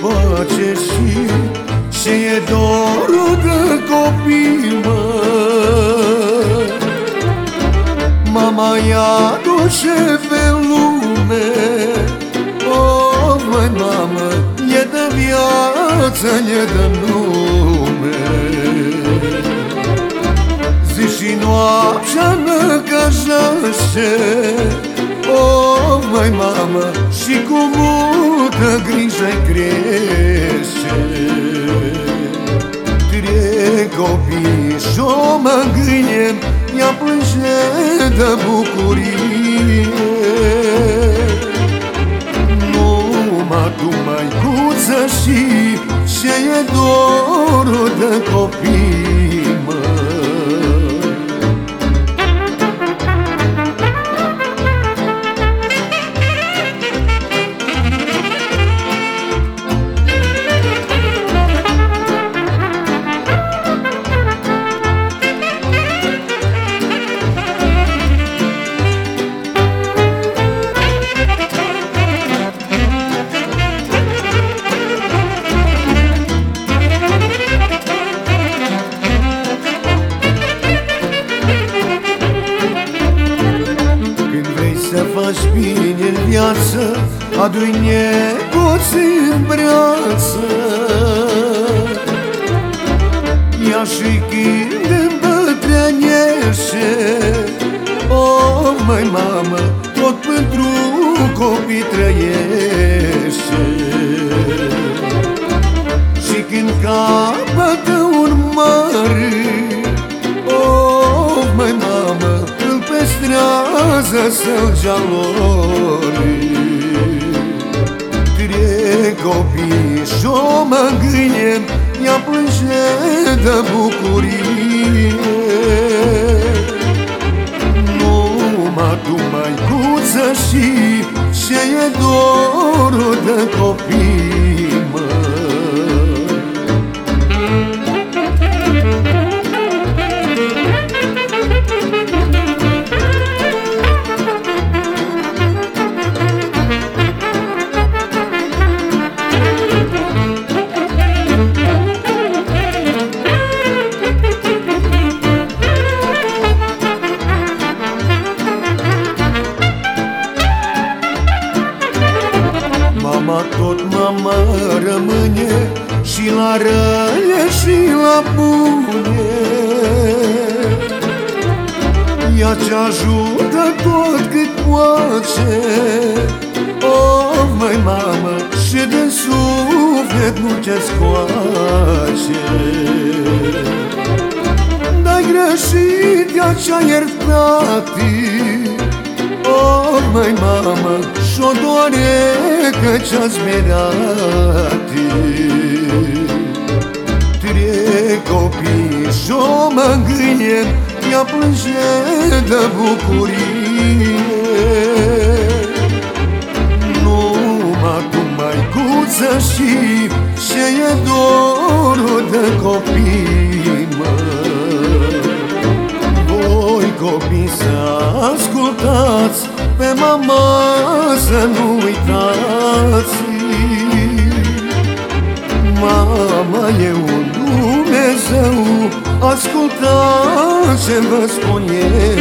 pace și ce e dorul de copii, mă. Mama ia duce pe lume. Oh, măi, mamă, e de viață, e de nume Zi și noaptea năcăjește. Oh, măi, mamă, și cu multă grijă Trei copii și-o mângâie Ea plânge de bucurie. Numai tu, măicuță, și ce e dorul de copii, faci bine în viață Adu-i negoții în breață Ia și când îmbătrânește Oh, măi mamă, tot pentru copii trăiește pestrează să-l jalori Trei copii și-o mângâie Ea plânge de bucurie. Numai tu, măicuță, și ce e dorul de copii, tot mama rămâne Și la răle și la bune Ea ce ajută tot cât poate. Oh, măi mamă, și de suflet nu te scoace Dar greșit ea ce-a iertate Oh, măi mamă, și-o doare că ce-ați mirate Trei copii și-o mângâie Ea plânge de bucurie. Numai tu, măicuță, și ce e dorul de copii, mă? Voi copii să ascultați Pe mama să nu uitați. Mama e un Dumnezeu Ascultați ce vă spun eu